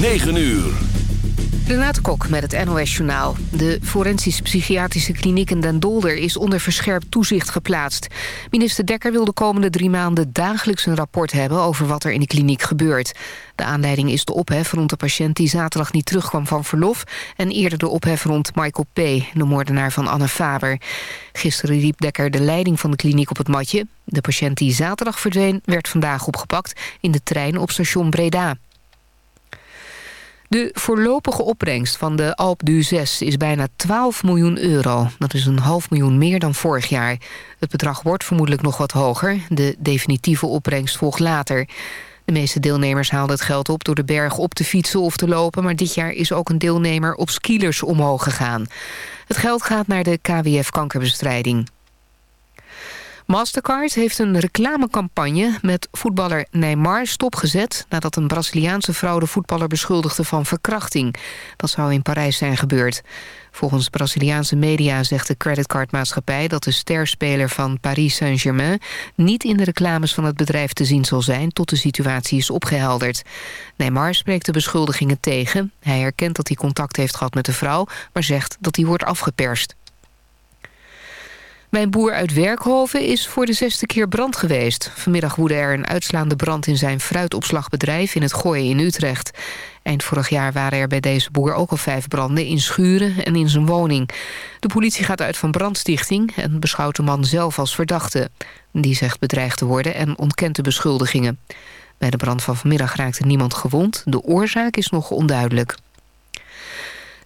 9 uur. Renate Kok met het NOS Journaal. De forensisch-psychiatrische kliniek in Den Dolder is onder verscherpt toezicht geplaatst. Minister Dekker wil de komende drie maanden dagelijks een rapport hebben... over wat er in de kliniek gebeurt. De aanleiding is de ophef rond de patiënt die zaterdag niet terugkwam van verlof... en eerder de ophef rond Michael P., de moordenaar van Anne Faber. Gisteren riep Dekker de leiding van de kliniek op het matje. De patiënt die zaterdag verdween werd vandaag opgepakt... in de trein op station Breda. De voorlopige opbrengst van de Alp du 6 is bijna 12 miljoen euro. Dat is een half miljoen meer dan vorig jaar. Het bedrag wordt vermoedelijk nog wat hoger. De definitieve opbrengst volgt later. De meeste deelnemers haalden het geld op door de berg op te fietsen of te lopen... maar dit jaar is ook een deelnemer op skilers omhoog gegaan. Het geld gaat naar de KWF kankerbestrijding. Mastercard heeft een reclamecampagne met voetballer Neymar stopgezet... nadat een Braziliaanse vrouw de voetballer beschuldigde van verkrachting. Dat zou in Parijs zijn gebeurd. Volgens Braziliaanse media zegt de creditcardmaatschappij... dat de sterspeler van Paris Saint-Germain... niet in de reclames van het bedrijf te zien zal zijn... tot de situatie is opgehelderd. Neymar spreekt de beschuldigingen tegen. Hij erkent dat hij contact heeft gehad met de vrouw... maar zegt dat hij wordt afgeperst. Mijn boer uit Werkhoven is voor de zesde keer brand geweest. Vanmiddag woedde er een uitslaande brand in zijn fruitopslagbedrijf in het Gooien in Utrecht. Eind vorig jaar waren er bij deze boer ook al vijf branden in schuren en in zijn woning. De politie gaat uit van brandstichting en beschouwt de man zelf als verdachte. Die zegt bedreigd te worden en ontkent de beschuldigingen. Bij de brand van vanmiddag raakte niemand gewond. De oorzaak is nog onduidelijk.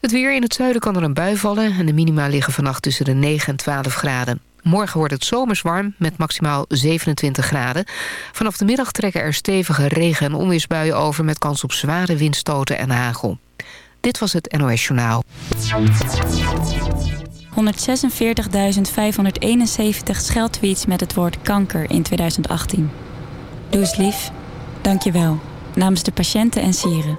Het weer in het zuiden kan er een bui vallen... en de minima liggen vannacht tussen de 9 en 12 graden. Morgen wordt het zomers warm met maximaal 27 graden. Vanaf de middag trekken er stevige regen- en onweersbuien over... met kans op zware windstoten en hagel. Dit was het NOS Journaal. 146.571 scheldtweets met het woord kanker in 2018. Doe eens lief. Dank je wel. Namens de patiënten en sieren.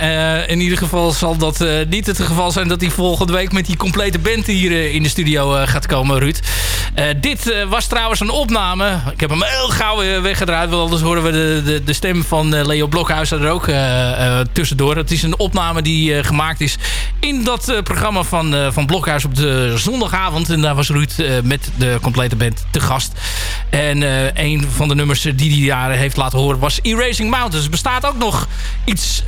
Uh, in ieder geval zal dat uh, niet het geval zijn... dat hij volgende week met die complete band hier uh, in de studio gaat komen, Ruud. Dit was trouwens een opname. Ik heb hem heel gauw weggedraaid... want anders horen we de, de, de stem van Leo Blokhuis er ook tussendoor. Het is een opname die gemaakt is in dat programma van, van Blokhuis op de zondagavond. En daar was Ruud met de complete band te gast. En een van de nummers die hij daar heeft laten horen was Erasing Mountains. Er bestaat ook nog iets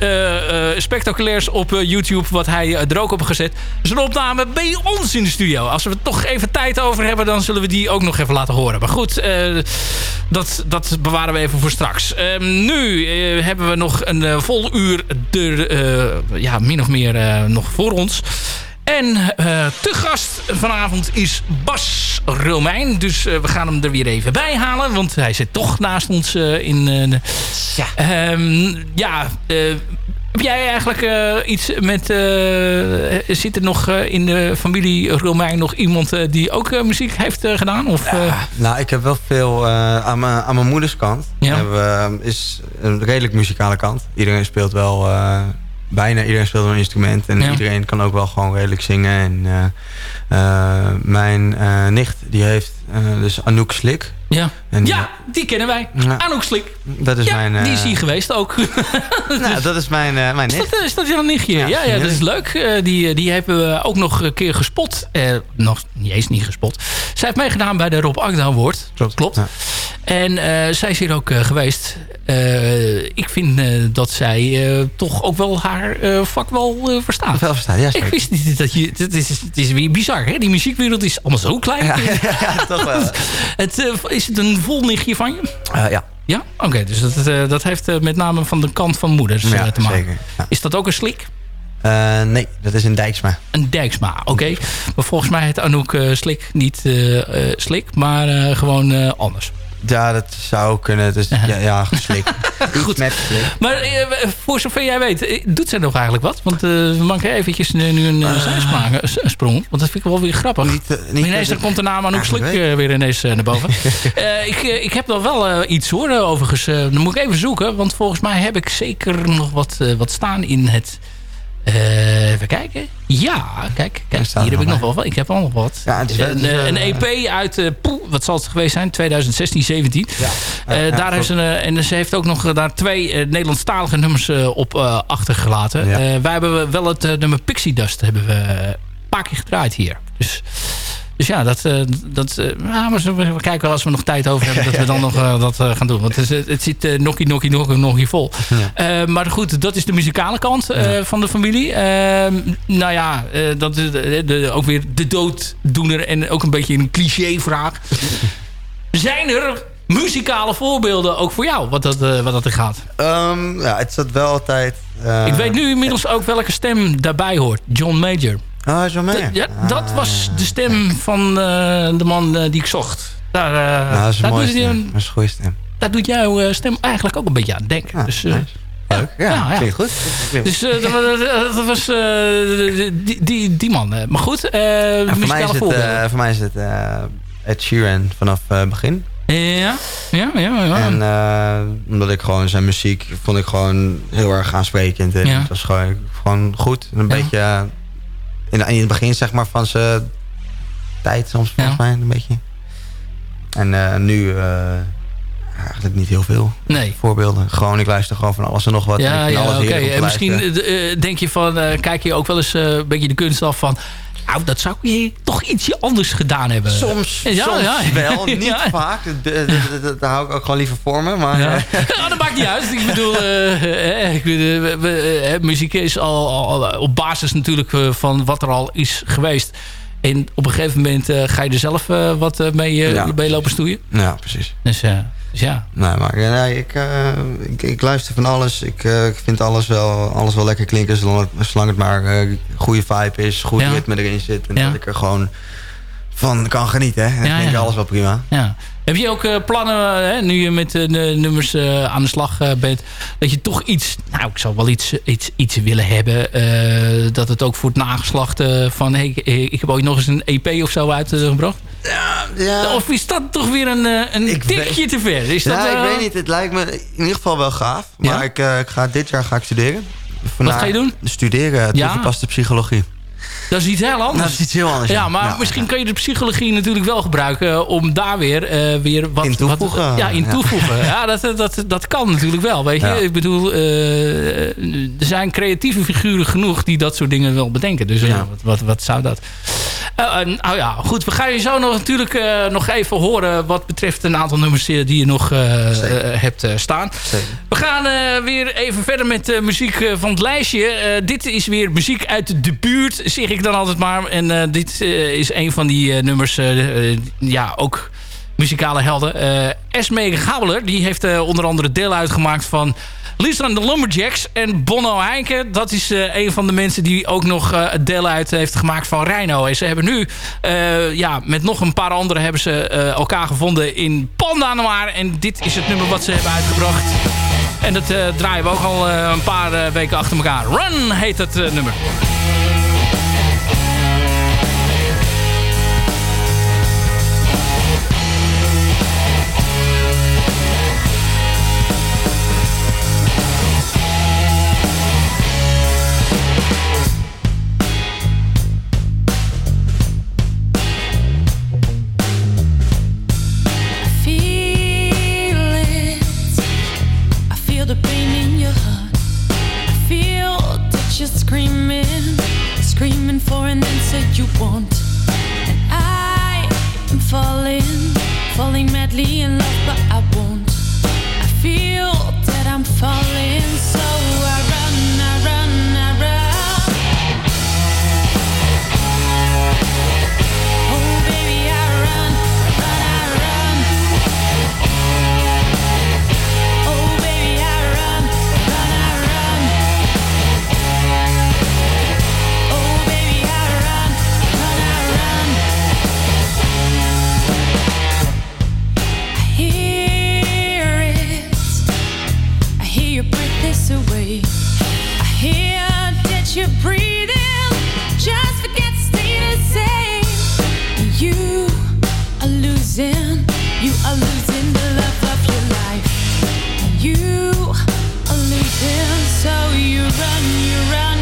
spectaculairs op eh, YouTube wat hij er ook op gezet. Dat is een opname bij ons in de studio. Als we toch even tijd over hebben, dan zullen we die ook nog even laten horen. Maar goed, dat, dat bewaren we even voor straks. Ehm, nu hebben we nog een vol uur er, ja, min of meer nog voor ons. En te gast vanavond is Bas Romein. Dus we gaan hem er weer even bij halen. Want hij zit toch naast ons in... ja. Um, ja, heb jij eigenlijk iets met... zit er nog in de familie Romein nog iemand die ook muziek heeft gedaan? Of, ja, nou, ik heb wel veel aan, mijn, aan mijn moeders kant. Ja. Hebben, is een redelijk muzikale kant. Iedereen speelt wel bijna iedereen speelt een instrument. En iedereen kan ook wel gewoon redelijk zingen. En mijn nicht, die heeft dus Anouk Slik. Ja, en, ja die kennen wij. Ja. Anouk Slik. Dat is ja, mijn... die is hier geweest ook. nou, dat is mijn, mijn nicht. Is dat, is dat jouw nichtje? Ja, ja, ja, dat is leuk. die, die hebben we ook nog een keer gespot. nog niet eens niet gespot. Zij heeft meegedaan bij de Rob Agda Award. Klopt. Klopt. En zij is hier ook geweest. Uh, ik vind uh, dat zij uh, toch ook wel haar vak wel verstaat. Wel verstaan, ja. Ik wist niet dat je... Het is, het is weer bizar, hè? Die muziekwereld is allemaal zo klein. Ja, ja toch wel. het, is het een volnichtje van je? ja. Ja? Oké, okay, dus dat, dat heeft met name van de kant van moeders ja, te maken. Zeker, ja. Is dat ook een slik? Uh, nee, dat is een Dijksma. Een Dijksma, oké. Okay. Maar volgens mij heet Anouk uh, Slik niet uh, Slik, maar gewoon anders. Ja, dat zou kunnen. Dus ja, ja geslikt. Goed. Met Maar eh, voor zover jij weet, eh, doet zij nog eigenlijk wat? Want uh, we maken eventjes nu, nu een uh, sprong. Want dat vind ik wel weer grappig. Niet, niet ineens er komt de naam aan ook Slik weer ineens naar boven. ik, ik heb nog wel iets hoor, overigens. dan moet ik even zoeken. Want volgens mij heb ik zeker nog wat, wat staan in het uh, even kijken. Ja, kijk, kijk hier heb ik nog wel wat. Ik heb al nog wat. Ja, een, een, EP uit, uh, poeh, wat zal het geweest zijn? 2016, 17. Ja. Uh, ja, daar heeft ze, en ze heeft ook nog daar twee Nederlandstalige nummers op achtergelaten. wij hebben wel het nummer Pixie Dust hebben we een paar keer gedraaid hier. Dus dus ja, dat, uh, dat, uh, maar we kijken wel als we nog tijd over hebben... dat we dan nog uh, dat gaan doen. Want het, het zit nokkie, nokkie, nokkie, nokkie vol. Maar goed, dat is de muzikale kant van de familie. Ehm, nou ja, dat is de, de, ook weer de dooddoener... en ook een beetje een cliché-vraag. Zijn er muzikale voorbeelden ook voor jou, wat dat, wat dat er gaat? Um, ja, het zat wel altijd... Ik weet nu inmiddels ook welke stem daarbij hoort. John Major. Ah, zo mee. Ja, dat was de stem van uh, de man uh, die ik zocht. Daar, uh, nou, dat is een mooie stem. Dat is een goede stem. Daar doet jouw stem eigenlijk ook een beetje aan denken. Ja, dus, nice. Ja, ja, ja. goed. Dus dat, dat, was die, die, die man. Maar goed, voor, mij is het, voor mij is het Ed Sheeran vanaf het begin. Ja, ja, ja. ja. En omdat ik gewoon zijn muziek vond ik gewoon heel erg aansprekend. En Het was gewoon, gewoon goed. Een beetje in, in het begin zeg maar van zijn tijd soms volgens mij een beetje. En uh, nu uh, eigenlijk niet heel veel nee. voorbeelden. Gewoon, ik luister gewoon van alles en nog wat. Ja, ja oké. Okay. En misschien uh, denk je van, kijk je ook wel eens een beetje de kunst af van... Nou, dat zou je toch ietsje anders gedaan hebben. Soms, ja, soms ja. wel. Niet vaak. Daar hou ik ook gewoon liever voor me. Maar, ja. nou, dat maakt niet uit. Ik bedoel, uh, ik bedoel uh, muziek is al, al, op basis natuurlijk van wat er al is geweest. En op een gegeven moment ga je er zelf wat mee, mee lopen stoeien. Ja, precies. Dus dus ja. Nee, maar nee, ik, uh, ik, ik, luister van alles. Ik, uh, ik vind alles wel, alles wel lekker klinken. Zolang het, zolang het maar uh, goede vibe is, goed ja. ritme erin zit. En ja. dat ik er gewoon van kan genieten. Hè? En ja, ik denk alles wel prima. Ja. Heb je ook uh, plannen, hè, nu je met de nummers uh, aan de slag bent... dat je toch iets, nou ik zou wel iets, iets, iets willen hebben... dat het ook voor het nageslacht van... Hey, ik heb ooit nog eens een EP of zo uitgebracht? Ja, ja. Of is dat toch weer een, een tikje te ver? Is dat, ja, ik weet niet. Het lijkt me in ieder geval wel gaaf. Maar ik, ik, ga, dit jaar ga ik studeren. Wat ga je doen? Studeren, toegepaste psychologie. Dat is iets heel anders. Dat is iets heel anders. Ja, maar misschien kun je de psychologie natuurlijk wel gebruiken... Eh, om daar weer, uh, weer wat... In toevoegen. Wat, ja, in toevoegen. Ja, dat, dat, dat kan natuurlijk wel, weet je. Ik bedoel, uh, er zijn creatieve figuren genoeg... die dat soort dingen wel bedenken. Dus ja. wat, wat, wat zou dat... nou ja, goed. We gaan je zo nog, natuurlijk nog even horen... wat betreft een aantal nummers die je nog hebt staan. We gaan weer even verder met muziek van het lijstje. dit is weer muziek uit de buurt, zeg ik dan altijd maar. En dit is een van die nummers, ja, ook muzikale helden. Esme Gabeler, die heeft onder andere deel uitgemaakt van... Lisa de Lumberjacks en Bono Heinke. Dat is een van de mensen die ook nog deel uit heeft gemaakt van Rhino. En ze hebben nu, ja, met nog een paar anderen hebben ze elkaar gevonden in Panda Noir. En dit is het nummer wat ze hebben uitgebracht. En dat draaien we ook al een paar weken achter elkaar. Run heet het nummer. feeling away. I hear that you're breathing, just forget stay the same. You are losing, you are losing the love of your life. You are losing, so you run, you run.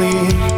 Uit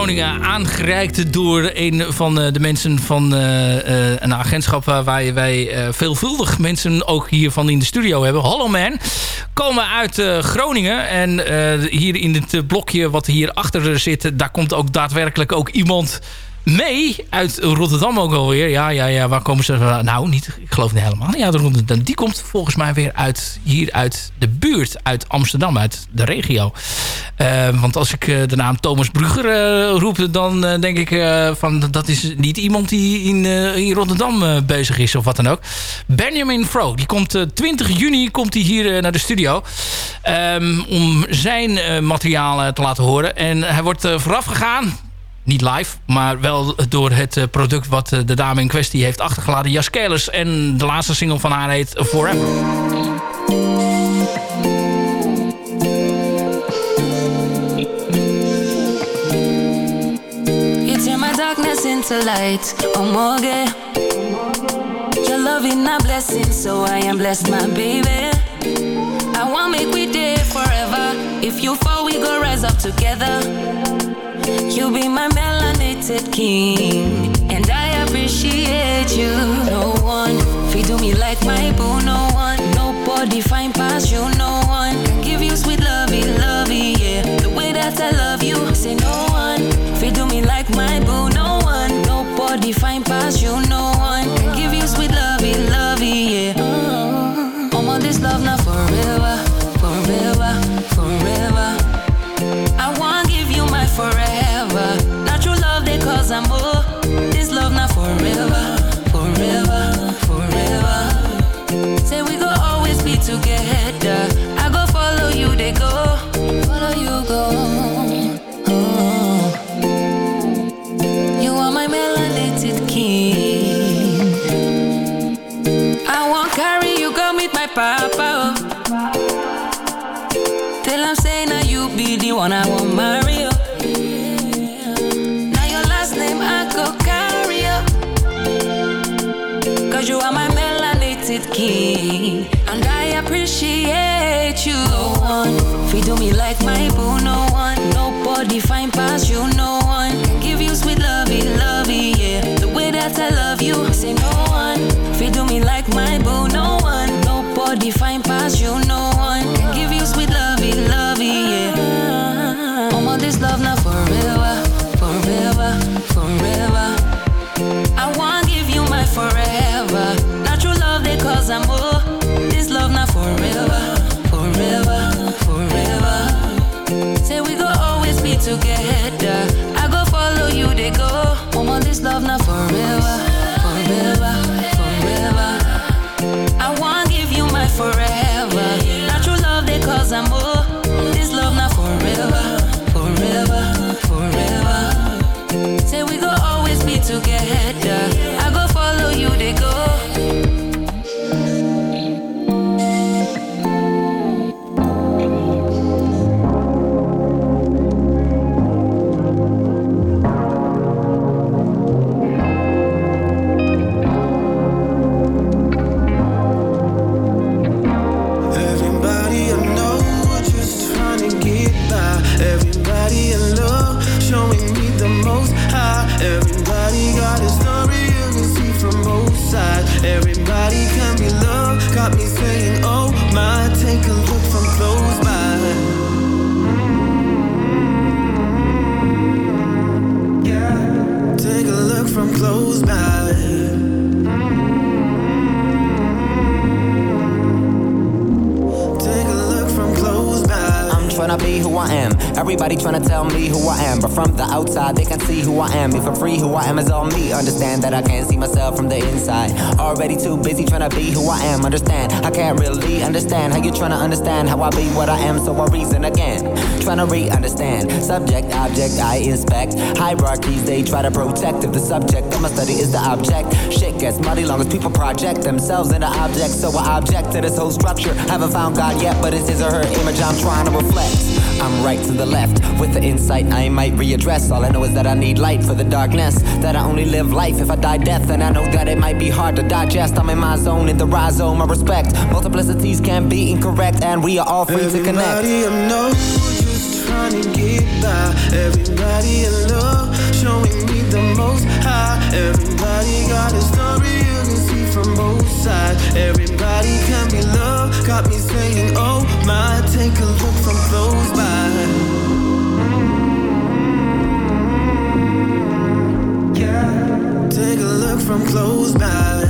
Groningen aangereikt door een van eh, de mensen van eh, een agentschap waar wij veelvuldig mensen ook hiervan in de studio hebben. Hallo Man. Komen uit Groningen en hier in het blokje wat hier achter zit, daar komt ook daadwerkelijk ook iemand mee uit Rotterdam ook alweer. Ja, ja, ja. Waar komen ze Nou, niet. Ik geloof niet helemaal. Ja. Die komt volgens mij weer uit hier uit de buurt. Uit Amsterdam. Uit de regio. Uh, want als ik uh, de naam Thomas Brugger uh, roep... dan denk ik van... dat is niet iemand die in, Rotterdam bezig is. Of wat dan ook. Benjamin Fro. Die komt 20 juni komt hij hier naar de studio. Um, om zijn materiaal te laten horen. En hij wordt vooraf gegaan niet live, maar wel door het eh, product wat eh, de dame in kwestie heeft achtergelaten. Jaskelis en de laatste single van haar heet Forever. darkness into light, oh morgue. Your loving a blessing, so I am blessed, my baby. I want make we day forever. If you fall, we go rise up together. You be my melanated king, and I appreciate you. No one feed to me like my boo. No one, nobody find past you. No one can give you sweet lovey, lovey, yeah. The way that I love you, say no one feed to me like my boo. No one, nobody find past you. No. One. You be the one I want marry. Everybody tryna tell me who I am. But from the outside, they can see who I am. If I'm free, who I am is all me. Understand that I can't see myself from the inside. Already too busy tryna be who I am. Understand, I can't really understand how you tryna understand how I be what I am. So I reason again. Tryna re understand. Subject, object, I inspect. Hierarchies, they try to protect. If the subject of my study is the object, shit gets muddy long as people project themselves into objects. So I object to this whole structure. Haven't found God yet, but it's his or her image I'm trying to reflect. I'm right to the left with the insight I might readdress. All I know is that I need light for the darkness. That I only live life if I die death. And I know that it might be hard to digest. I'm in my zone, in the rhizome. I respect multiplicities can be incorrect, and we are all free to connect. Everybody I know just trying to get by. Everybody in love, showing me the most high. Everybody got a story you can see from both sides. Everybody can be loved, got me saying, Oh take a look from close by. Yeah, take a look from close by.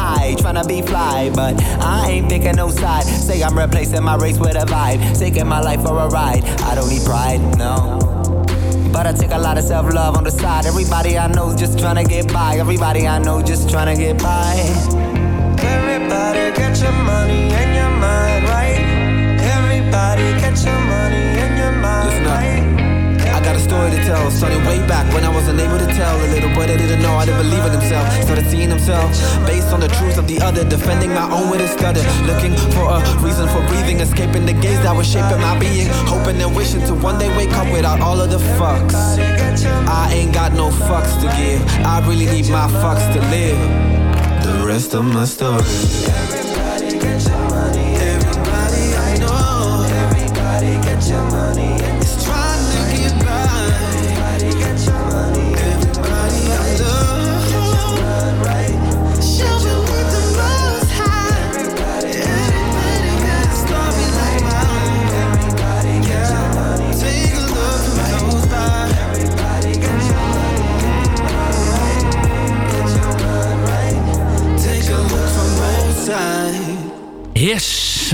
high, trying to be fly, but I ain't picking no side. Say I'm replacing my race with a vibe, taking my life for a ride. I don't need pride, no. But I take a lot of self love on the side. Everybody I know just trying to get by. Everybody I know just trying to get by. Everybody get your money and your mind right. Everybody get your money a story to tell, starting way back when I wasn't able to tell. A little boy that didn't know I didn't believe in himself, started seeing himself based on the truths of the other, defending my own with a stutter, looking for a reason for breathing, escaping the gaze that was shaping my being, hoping and wishing to one day wake up without all of the fucks. I ain't got no fucks to give, I really need my fucks to live. The rest of my story.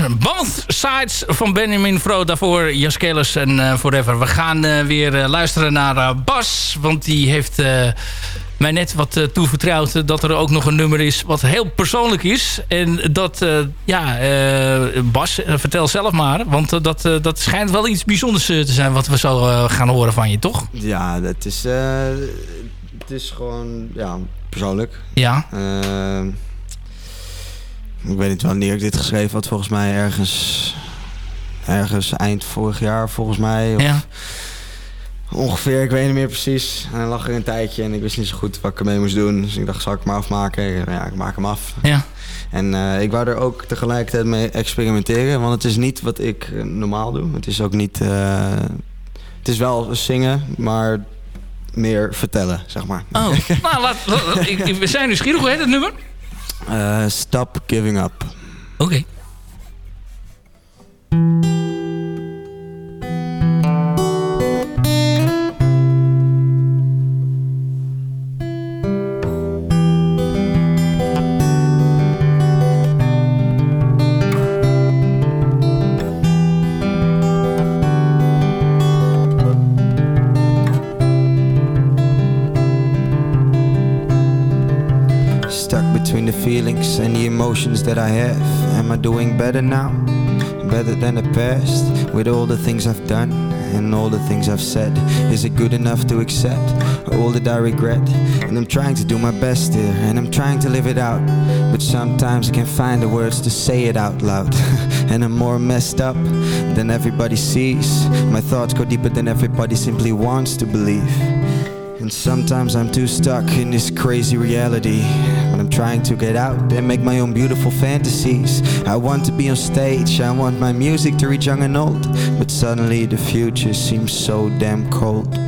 Both sides van Benjamin Fro. Daarvoor Jaskelis en uh, Forever. We gaan uh, weer uh, luisteren naar Bas. Want die heeft mij net wat toevertrouwd dat er ook nog een nummer is wat heel persoonlijk is. En dat, ja, Bas, vertel zelf maar. Want dat, dat schijnt wel iets bijzonders te zijn wat we zo gaan horen van je, toch? Ja, dat is, het is gewoon ja, persoonlijk. Ja. Ik weet niet wanneer ik dit geschreven had. Volgens mij ergens, ergens eind vorig jaar, volgens mij. Of ja. Ongeveer, ik weet niet meer precies. En dan lag er een tijdje en ik wist niet zo goed wat ik ermee moest doen. Dus ik dacht, zal ik hem afmaken? Ja, ik maak hem af. Ja. En uh, ik wou er ook tegelijkertijd mee experimenteren. Want het is niet wat ik uh, normaal doe. Het is ook niet... Uh, het is wel zingen, maar meer vertellen, zeg maar. Oh, nou, laat, ik, we zijn nieuwsgierig. Hoe heet het nummer? Uh, stop giving up. Okay. Feelings and the emotions that I have. Am I doing better now? Better than the past? With all the things I've done and all the things I've said. Is it good enough to accept all that I regret? And I'm trying to do my best here and I'm trying to live it out. But sometimes I can't find the words to say it out loud. and I'm more messed up than everybody sees. My thoughts go deeper than everybody simply wants to believe. And sometimes I'm too stuck in this crazy reality. Trying to get out and make my own beautiful fantasies. I want to be on stage, I want my music to reach young and old. But suddenly the future seems so damn cold.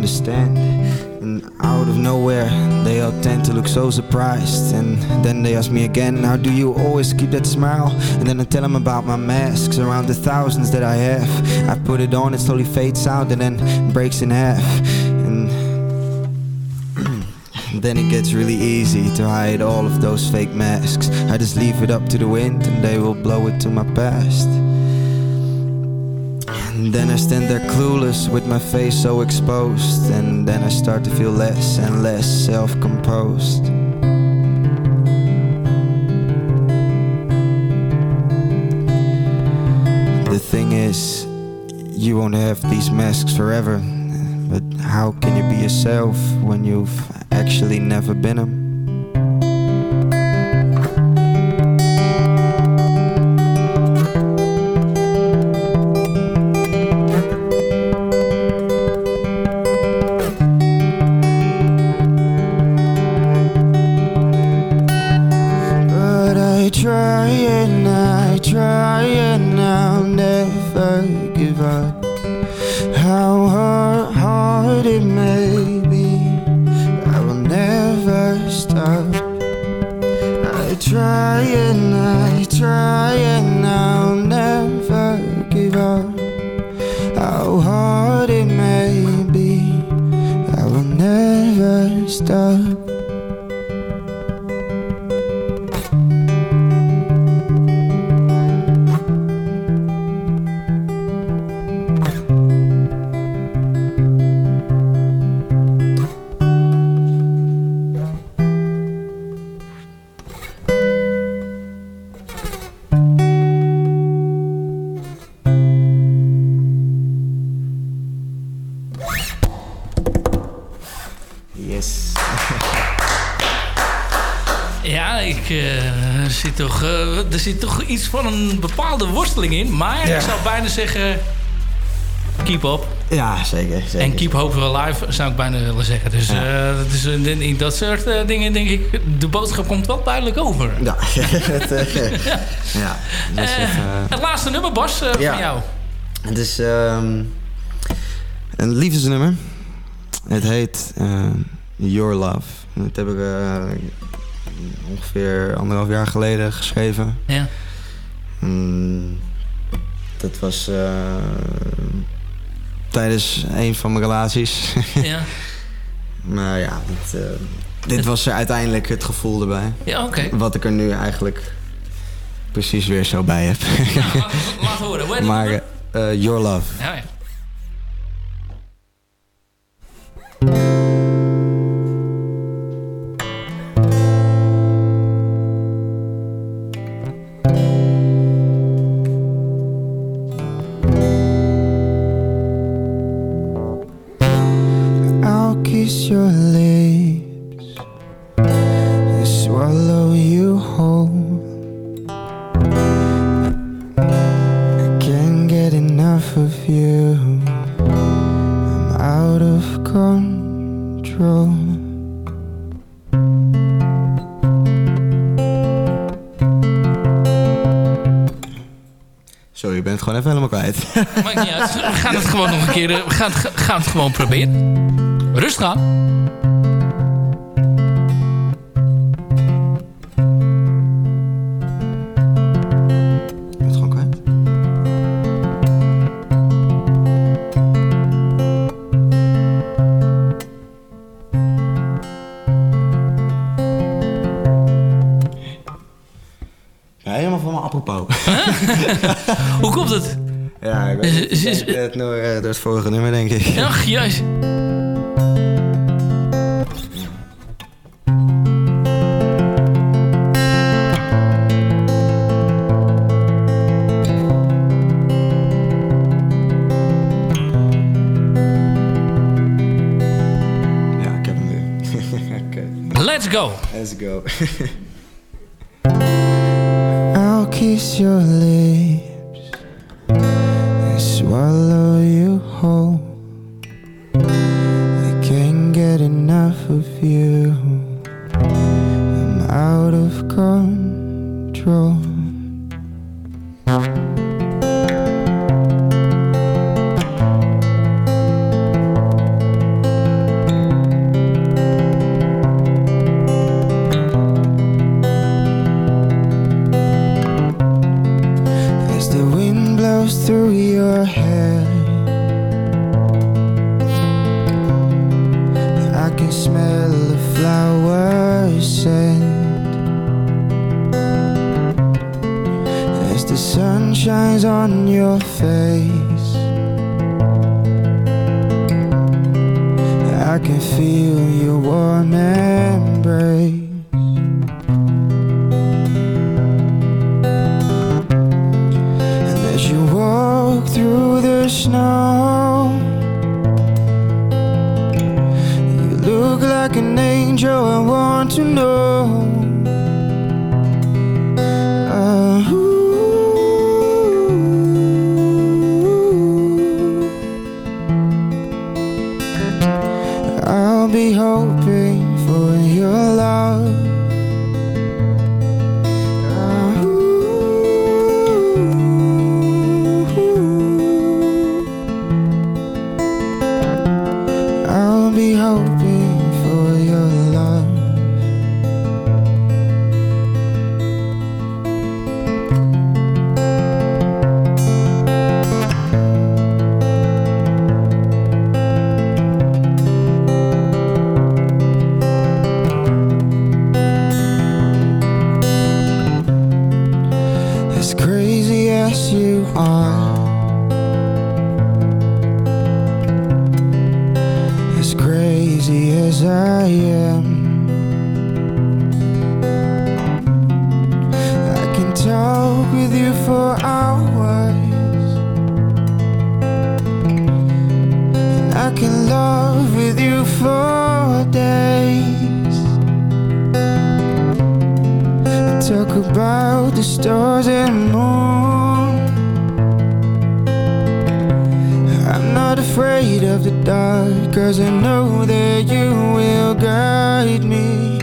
Understand. And out of nowhere, they all tend to look so surprised. And then they ask me again, How do you always keep that smile? And then I tell them about my masks, around the thousands that I have. I put it on, it slowly fades out and then breaks in half. Then it gets really easy to hide all of those fake masks. I just leave it up to the wind and they will blow it to my past. And then I stand there clueless with my face so exposed. And then I start to feel less and less self composed. The thing is, you won't have these masks forever. But how can you be yourself when you've actually never been them? Zit toch iets van een bepaalde worsteling in. Maar ja. ik zou bijna zeggen... Keep up. Ja, zeker. zeker. En keep hope wel live, zou ik bijna willen zeggen. Dus, ja. uh, dus in dat soort dingen denk ik... De boodschap komt wel duidelijk over. Ja. het, ja. ja. Dus het laatste nummer, Bas, van jou. Het is um, een liefdesnummer. Het heet Your Love. Dat heb ik ongeveer anderhalf jaar geleden geschreven. Ja. Mm, dat was uh, tijdens een van mijn relaties. ja. maar ja, dit, uh, dit was er uiteindelijk het gevoel erbij. Ja, oké. Okay. Wat ik er nu eigenlijk precies weer zo bij heb. ja, laat, horen. maar uh, Your Love. Ja, ja. Maakt niet uit. We gaan het gewoon nog een keer... We gaan het, gaan het gewoon proberen. Rustig aan. Is, is, het door, uh, door het vorige nummer, denk ik. Ach, juist. Ja, ik heb hem nu. Let's go. Let's go. the sun shines on your face, I can feel your warm embrace. Not afraid of the dark, cause I know that you will guide me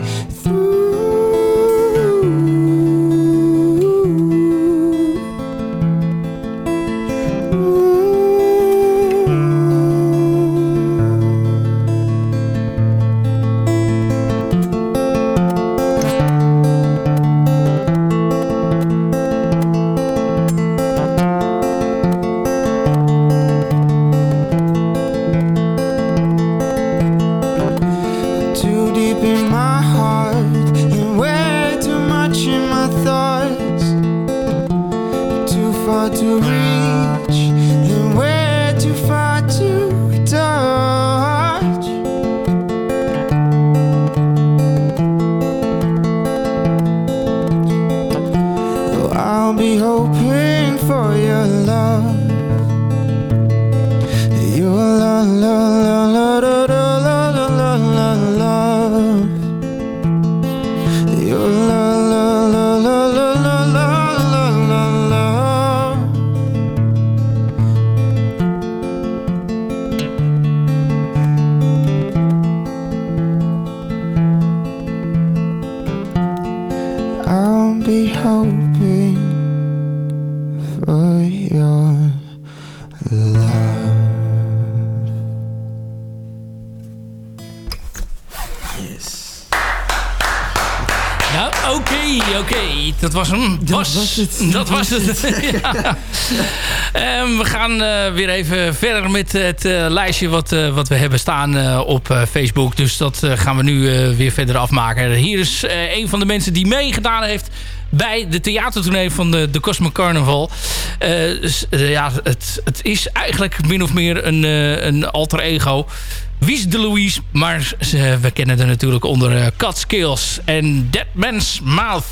het. Dat was het. Ehm, we gaan uh, weer even verder met het uh, lijstje wat, uh, wat we hebben staan op Facebook. Dus dat gaan we nu weer verder afmaken. Hier is een van de mensen die meegedaan heeft bij de theatertournee van de, de Cosmic Carnival. Dus, ja, het, het is eigenlijk min of meer een, een alter ego. Wies de Louise, maar we kennen er natuurlijk onder uh, Cat Skills en Dead Man's Mouth.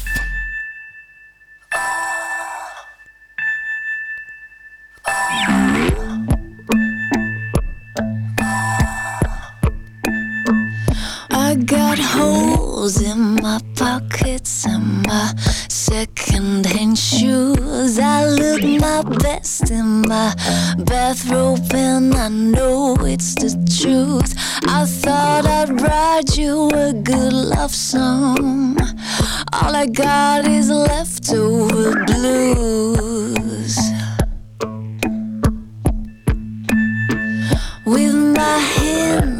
Holes in my pockets and my secondhand shoes. I look my best in my bathrobe, and I know it's the truth. I thought I'd write you a good love song. All I got is leftover blues. With my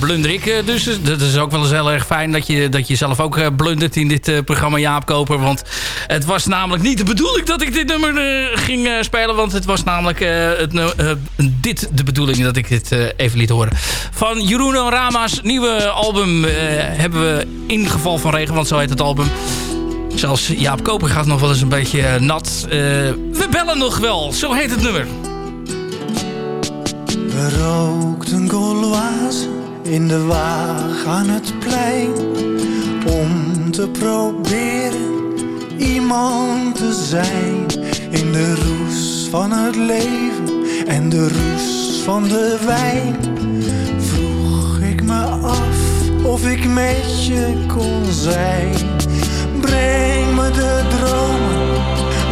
Blunder ik dus. Dat is ook wel eens heel erg fijn dat je, dat je zelf ook blundert in dit programma Jaap Koper. Want het was namelijk niet de bedoeling dat ik dit nummer ging spelen. Want het was namelijk het, dit de bedoeling dat ik dit even liet horen. Van Jeroen Rama's nieuwe album hebben we in geval van regen. Want zo heet het album. Zelfs Jaap Koper gaat nog wel eens een beetje nat. we bellen nog wel. Zo heet het nummer. Rookten Gauloise in de waag aan het plein Om te proberen iemand te zijn. In de roes van het leven en de roes van de wijn Vroeg ik me af of ik met je kon zijn. Breng me de dromen,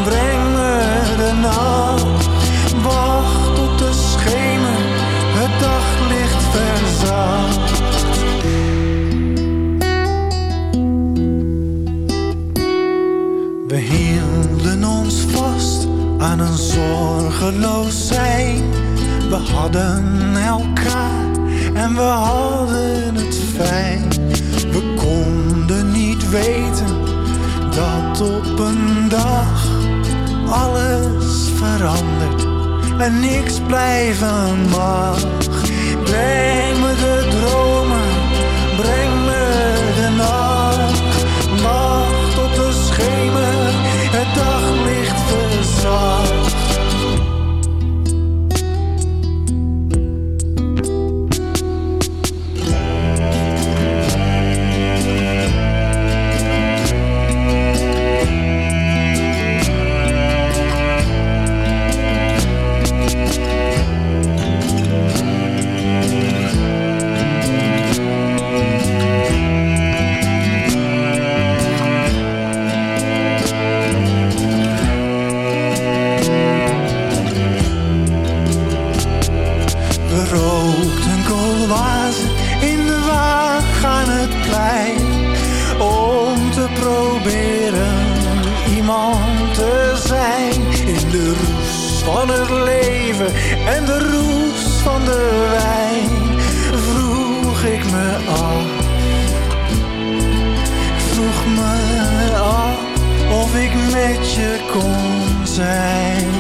breng me de nacht Wacht tot de We hielden ons vast aan een zorgeloos zijn. We hadden elkaar en we hadden het fijn. We konden niet weten dat op een dag alles verandert en niks blijven mag. Breng me de dromen, breng en de roes van de wijn Vroeg ik me af. Vroeg me af of ik met je kon zijn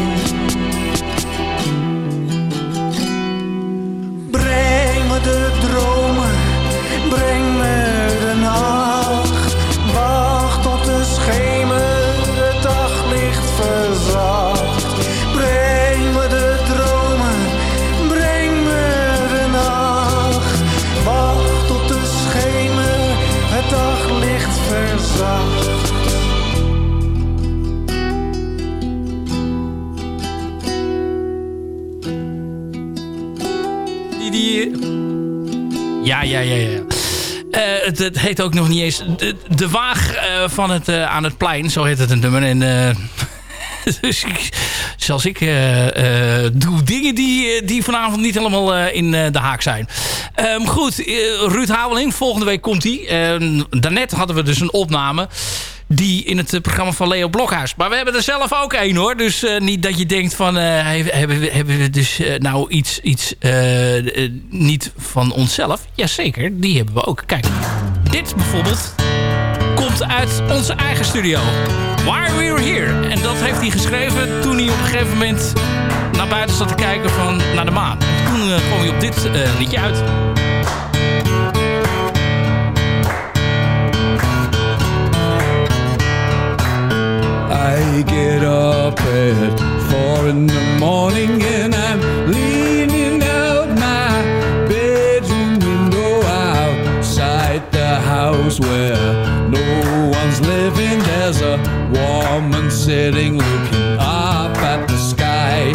Die, ja, ja, ja, ja. Eh, het, het heet ook nog niet eens de, de waag eh, van het, eh, aan het plein. Zo heet het een nummer. En, dus ik, doe dingen die, die vanavond niet helemaal in de haak zijn. Ehm, goed, Ruud Haveling, volgende week komt hij. Uh, daarnet hadden we dus een opname die in het eh, programma van Leo Blokhuis. Maar we hebben er zelf ook één hoor. Dus eh, niet dat je denkt van... eh, hebben, we, hebben we dus nou iets, iets niet van onszelf? Jazeker, die hebben we ook. Kijk, dit bijvoorbeeld komt uit onze eigen studio. Why We're Here. En dat heeft hij geschreven toen hij op een gegeven moment naar buiten zat te kijken van, naar de maan. En toen kwam hij op dit liedje uit. Get up at four in the morning and I'm leaning out my bedroom window outside the house where no one's living. There's a woman sitting looking up at the sky.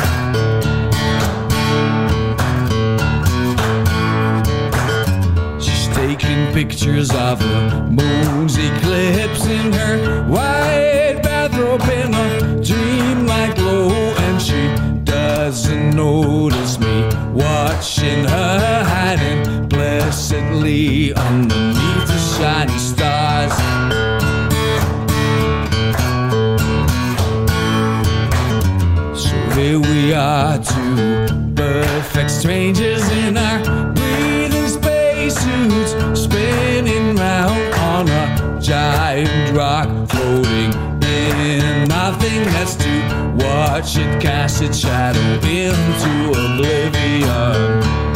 She's taking pictures of the moon's eclipse in her white watching her hiding blessedly underneath the shiny stars. So here we are, two perfect strangers in our breathing spacesuits, spinning round on a giant rock floating in think that's to watch it cast its shadow into oblivion.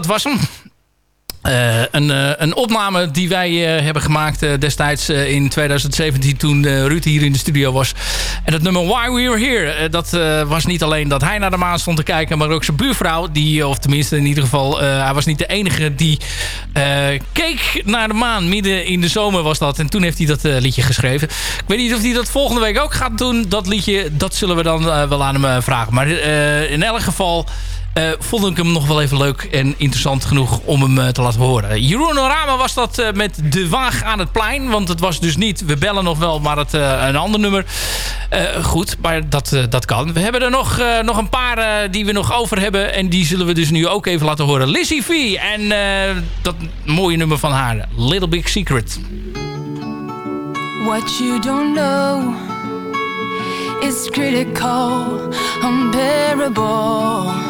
Dat was hem. Eh, een, eh, een opname die wij eh, hebben gemaakt destijds in 2017 toen Ruud hier in de studio was. En het nummer Why We're Here, dat was niet alleen dat hij naar de maan stond te kijken, maar ook zijn buurvrouw, die, of tenminste in ieder geval, hij was niet de enige die keek naar de maan. Midden in de zomer was dat en toen heeft hij dat liedje geschreven. Ik weet niet of hij dat volgende week ook gaat doen, dat liedje, dat zullen we dan wel aan hem vragen. Maar in elk geval... Eh, vond ik hem nog wel even leuk en interessant genoeg om hem eh, te laten horen. Jeroen Orama was dat eh, met De Waag aan het Plein. Want het was dus niet We bellen nog wel, maar het, een ander nummer. goed, maar dat, dat kan. We hebben er nog, nog een paar die we nog over hebben. En die zullen we dus nu ook even laten horen. Lizzie V en dat mooie nummer van haar. Little Big Secret. What you don't know is critical, unbearable.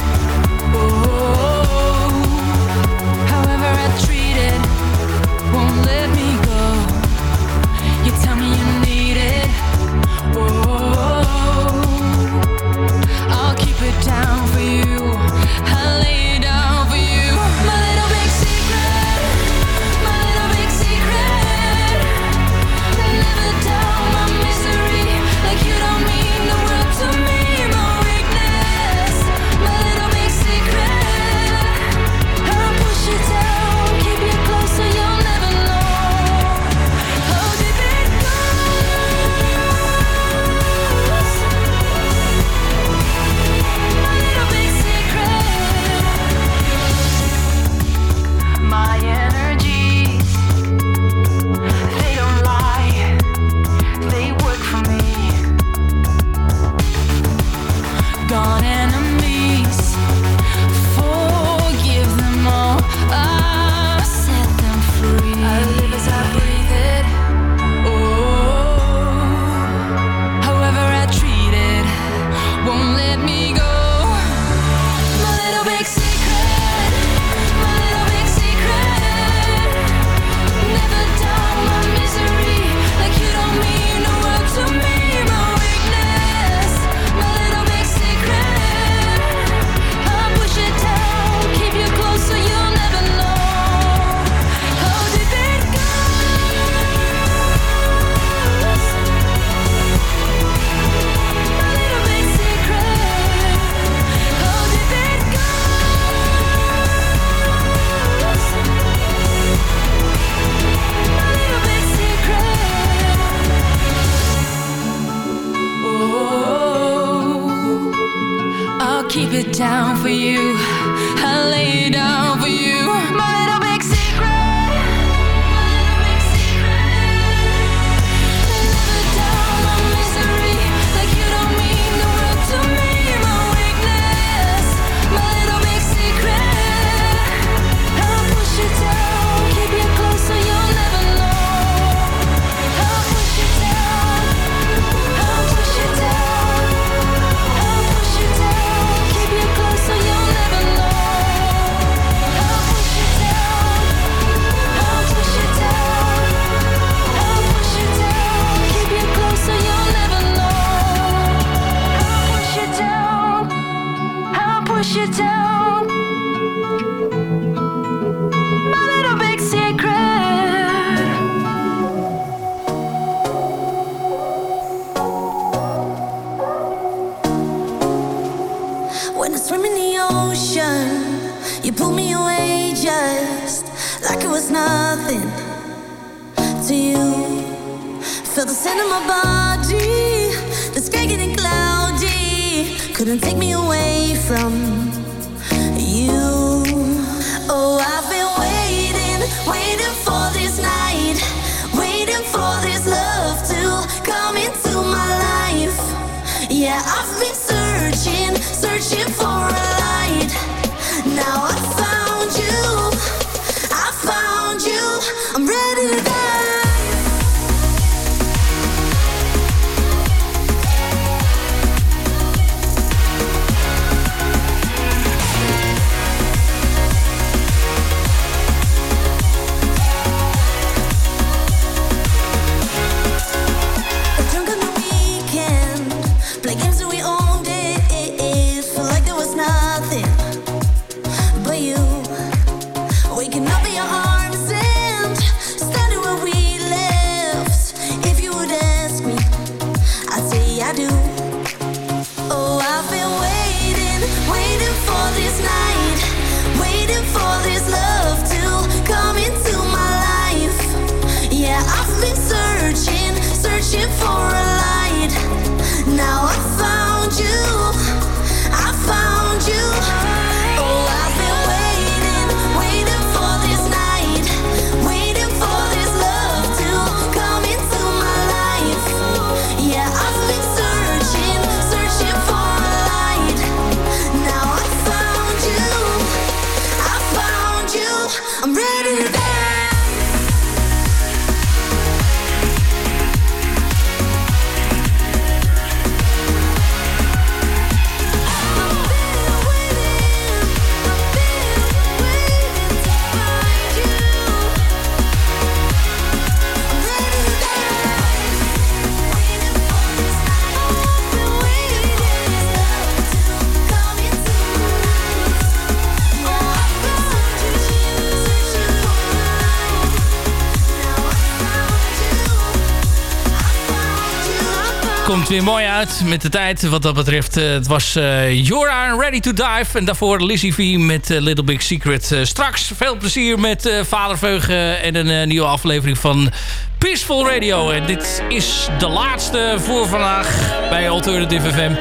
komt weer mooi uit met de tijd wat dat betreft. Eh, het was uh, You're Ready to Dive. En daarvoor Lizzie V met eh, Little Big Secret. Straks veel plezier met uh, Vader Veugen en een nieuwe aflevering van Peaceful Radio. En dit is de laatste voor vandaag bij Alternative FM.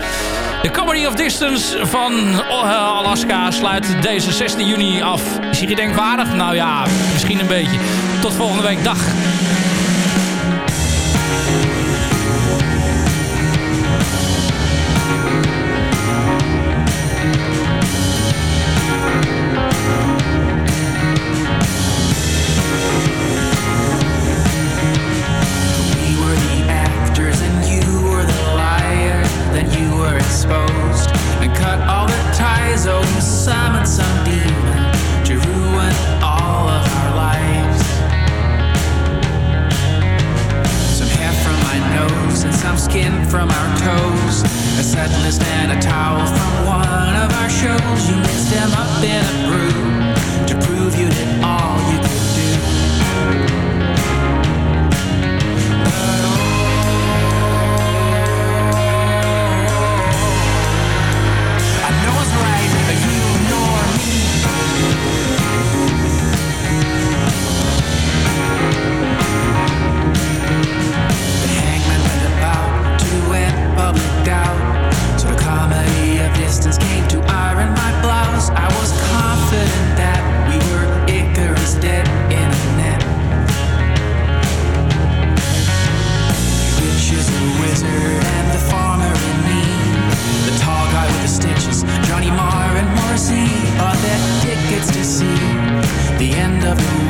De Comedy of Distance van Alaska sluit deze 16 juni af. Is hier gedenkwaardig? Nou ja, misschien een beetje. Tot volgende week. Dag. waits to see the end of the world.